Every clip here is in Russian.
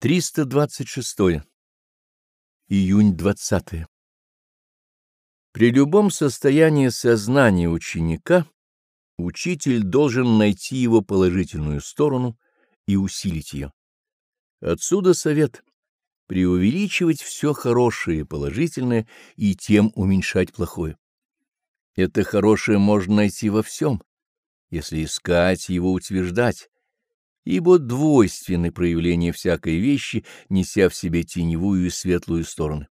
326. Июнь 20. При любом состоянии сознания ученика учитель должен найти его положительную сторону и усилить ее. Отсюда совет — преувеличивать все хорошее и положительное и тем уменьшать плохое. Это хорошее можно найти во всем, если искать его утверждать, ибо двойственны проявления всякой вещи, неся в себе теневую и светлую стороны.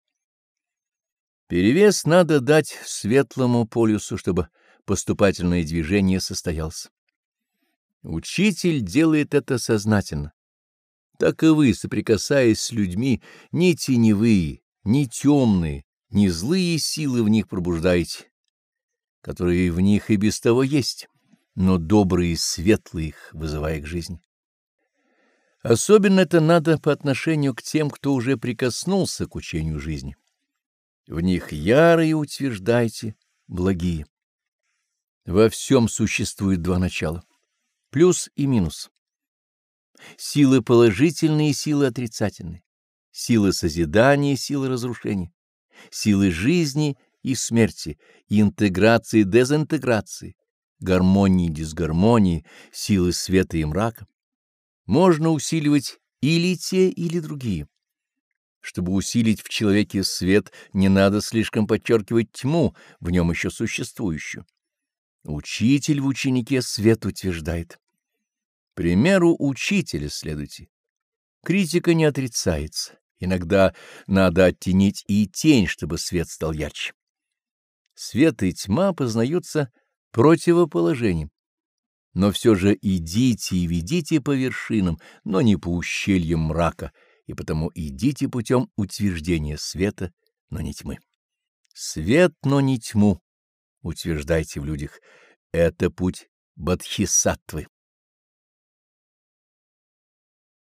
Перевес надо дать светлому полюсу, чтобы поступательное движение состоялось. Учитель делает это сознательно. Так и вы, соприкасаясь с людьми, ни теневые, ни темные, ни злые силы в них пробуждаете, которые в них и без того есть, но добрые и светлые их вызывая к жизни. Особенно это надо по отношению к тем, кто уже прикоснулся к учению жизни. В них ярые утверждайте, благие. Во всем существует два начала — плюс и минус. Силы положительные и силы отрицательные, силы созидания и силы разрушения, силы жизни и смерти, интеграции и дезинтеграции, гармонии и дисгармонии, силы света и мрака можно усиливать или те, или другие. Чтобы усилить в человеке свет, не надо слишком подчеркивать тьму, в нем еще существующую. Учитель в ученике свет утверждает. Примеру учителя следуйте. Критика не отрицается. Иногда надо оттенить и тень, чтобы свет стал ярче. Свет и тьма познаются противоположением. Но все же идите и ведите по вершинам, но не по ущельям мрака, и потому идите путем утверждения света, но не тьмы. Свет, но не тьму, утверждайте в людях. Это путь Бодхисаттвы.